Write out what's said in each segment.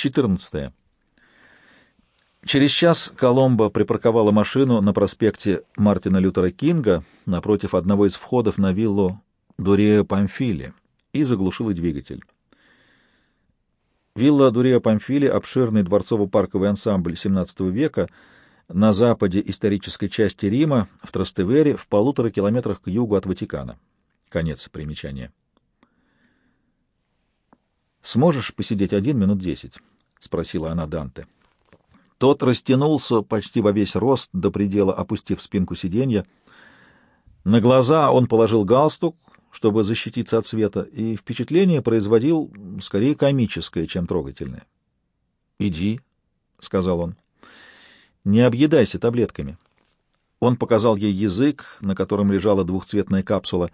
14. Через час Коломбо припарковала машину на проспекте Мартина Лютера Кинга напротив одного из входов на виллу Дурея Памфили и заглушила двигатель. Вилла Дурея Памфили — обширный дворцово-парковый ансамбль XVII века на западе исторической части Рима, в Трастевере, в полутора километрах к югу от Ватикана. Конец примечания. «Сможешь посидеть один минут десять?» — спросила она Данте. Тот растянулся почти во весь рост, до предела опустив спинку сиденья. На глаза он положил галстук, чтобы защититься от света, и впечатление производил скорее комическое, чем трогательное. «Иди», — сказал он, — «не объедайся таблетками». Он показал ей язык, на котором лежала двухцветная капсула.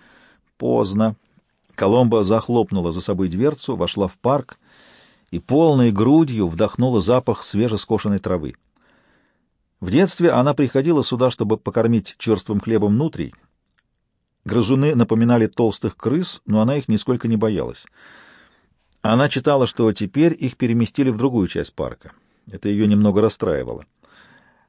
Поздно. Коломба захлопнула за собой дверцу, вошла в парк и полной грудью вдохнула запах свежескошенной травы. В детстве она приходила сюда, чтобы покормить черствым хлебом нутрий. Грызуны напоминали толстых крыс, но она их нисколько не боялась. Она читала, что теперь их переместили в другую часть парка. Это ее немного расстраивало.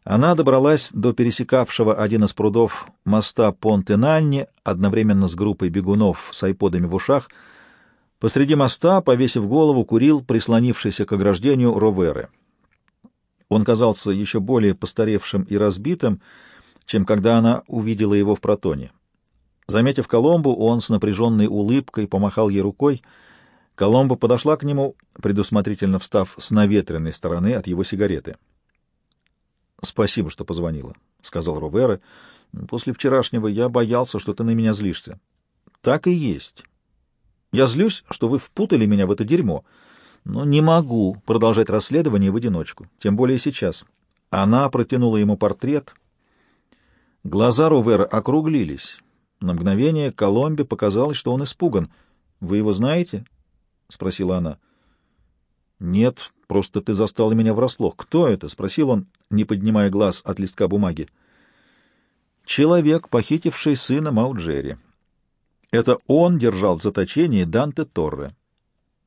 Она добралась до пересекавшего один из прудов моста Понте-Нанни одновременно с группой бегунов с айподами в ушах — Посреди моста, повесив голову, курил прислонившийся к ограждению Роверы. Он казался еще более постаревшим и разбитым, чем когда она увидела его в протоне. Заметив Коломбу, он с напряженной улыбкой помахал ей рукой. Коломба подошла к нему, предусмотрительно встав с наветренной стороны от его сигареты. — Спасибо, что позвонила, — сказал Ровера. — После вчерашнего я боялся, что ты на меня злишься. — Так и есть. Я злюсь, что вы впутали меня в это дерьмо, но не могу продолжать расследование в одиночку, тем более сейчас. Она протянула ему портрет. Глаза Рувера округлились. На мгновение Коломбе показалось, что он испуган. «Вы его знаете?» — спросила она. «Нет, просто ты застала меня врасплох. Кто это?» — спросил он, не поднимая глаз от листка бумаги. «Человек, похитивший сына Мауджери». Это он держал в заточении Данте Торре.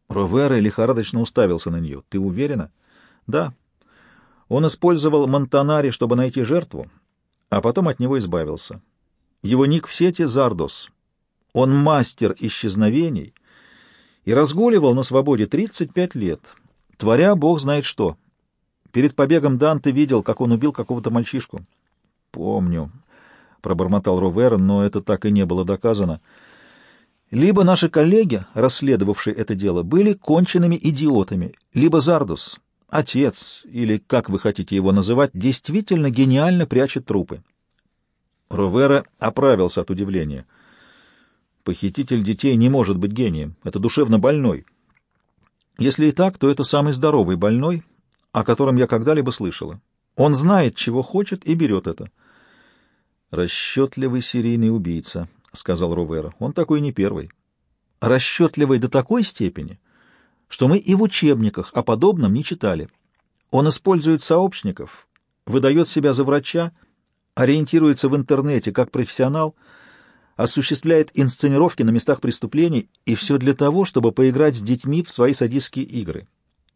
Ровера лихорадочно уставился на нее. «Ты уверена?» «Да». Он использовал Монтанари, чтобы найти жертву, а потом от него избавился. Его ник в сети — Зардос. Он мастер исчезновений и разгуливал на свободе 35 лет, творя бог знает что. Перед побегом Данте видел, как он убил какого-то мальчишку. «Помню», — пробормотал Ровера, но это так и не было доказано. Либо наши коллеги, расследовавшие это дело, были конченными идиотами, либо Зардус, отец, или как вы хотите его называть, действительно гениально прячет трупы. Ровера оправился от удивления. Похититель детей не может быть гением, это душевно больной. Если и так, то это самый здоровый больной, о котором я когда-либо слышала. Он знает, чего хочет, и берет это. Расчетливый серийный убийца, — сказал Рувера. — Он такой не первый. Расчетливый до такой степени, что мы и в учебниках о подобном не читали. Он использует сообщников, выдает себя за врача, ориентируется в интернете как профессионал, осуществляет инсценировки на местах преступлений, и все для того, чтобы поиграть с детьми в свои садистские игры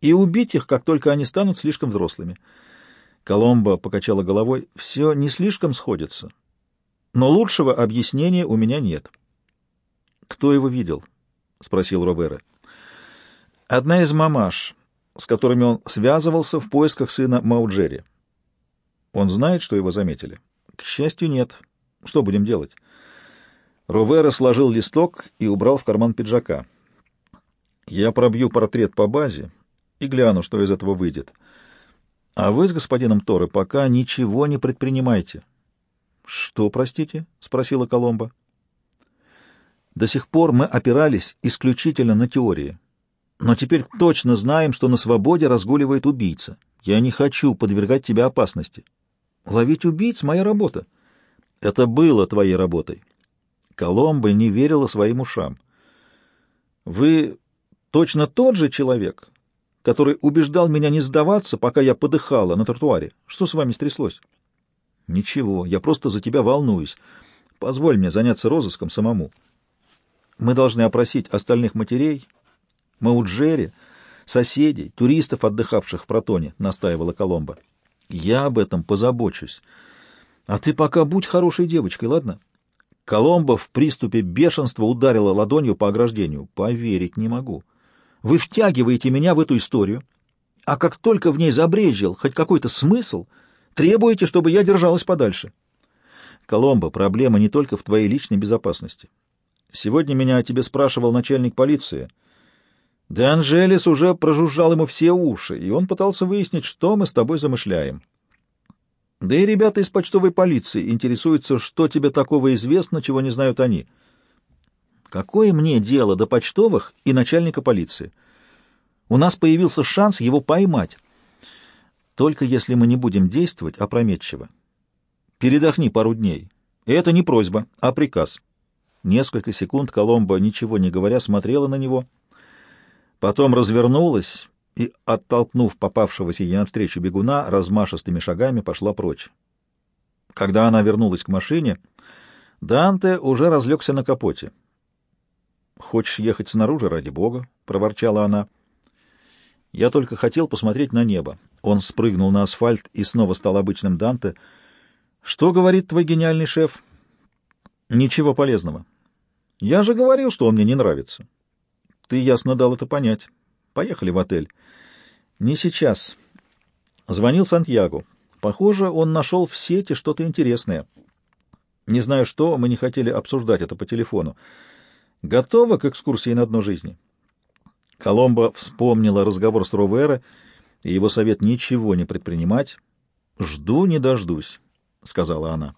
и убить их, как только они станут слишком взрослыми. Коломбо покачала головой. Все не слишком сходится но лучшего объяснения у меня нет. — Кто его видел? — спросил Робера. — Одна из мамаш, с которыми он связывался в поисках сына Мауджери. Он знает, что его заметили? — К счастью, нет. Что будем делать? Ровера сложил листок и убрал в карман пиджака. Я пробью портрет по базе и гляну, что из этого выйдет. А вы с господином Торы пока ничего не предпринимайте. — «Что, простите?» — спросила Коломба. «До сих пор мы опирались исключительно на теории. Но теперь точно знаем, что на свободе разгуливает убийца. Я не хочу подвергать тебя опасности. Ловить убийц — моя работа. Это было твоей работой». Коломба не верила своим ушам. «Вы точно тот же человек, который убеждал меня не сдаваться, пока я подыхала на тротуаре. Что с вами стряслось?» Ничего, я просто за тебя волнуюсь. Позволь мне заняться розыском самому. Мы должны опросить остальных матерей, Мауджери, соседей, туристов, отдыхавших в Протоне, — настаивала Коломба. Я об этом позабочусь. А ты пока будь хорошей девочкой, ладно? Коломба в приступе бешенства ударила ладонью по ограждению. Поверить не могу. Вы втягиваете меня в эту историю, а как только в ней забрежил хоть какой-то смысл, требуете, чтобы я держалась подальше. Коломбо, проблема не только в твоей личной безопасности. Сегодня меня о тебе спрашивал начальник полиции. Де уже прожужжал ему все уши, и он пытался выяснить, что мы с тобой замышляем. Да и ребята из почтовой полиции интересуются, что тебе такого известно, чего не знают они. Какое мне дело до почтовых и начальника полиции? У нас появился шанс его поймать. Только если мы не будем действовать опрометчиво. Передохни пару дней. И это не просьба, а приказ. Несколько секунд Коломбо, ничего не говоря, смотрела на него, потом развернулась и, оттолкнув попавшегося ей навстречу бегуна, размашистыми шагами пошла прочь. Когда она вернулась к машине, Данте уже разлегся на капоте. «Хочешь ехать снаружи, ради бога?» — проворчала она. «Я только хотел посмотреть на небо». Он спрыгнул на асфальт и снова стал обычным Данте. «Что говорит твой гениальный шеф?» «Ничего полезного. Я же говорил, что он мне не нравится». «Ты ясно дал это понять. Поехали в отель». «Не сейчас». Звонил Сантьяго. Похоже, он нашел в сети что-то интересное. Не знаю что, мы не хотели обсуждать это по телефону. Готова к экскурсии на дно жизни? Коломбо вспомнила разговор с Ровера и его совет ничего не предпринимать. «Жду не дождусь», — сказала она.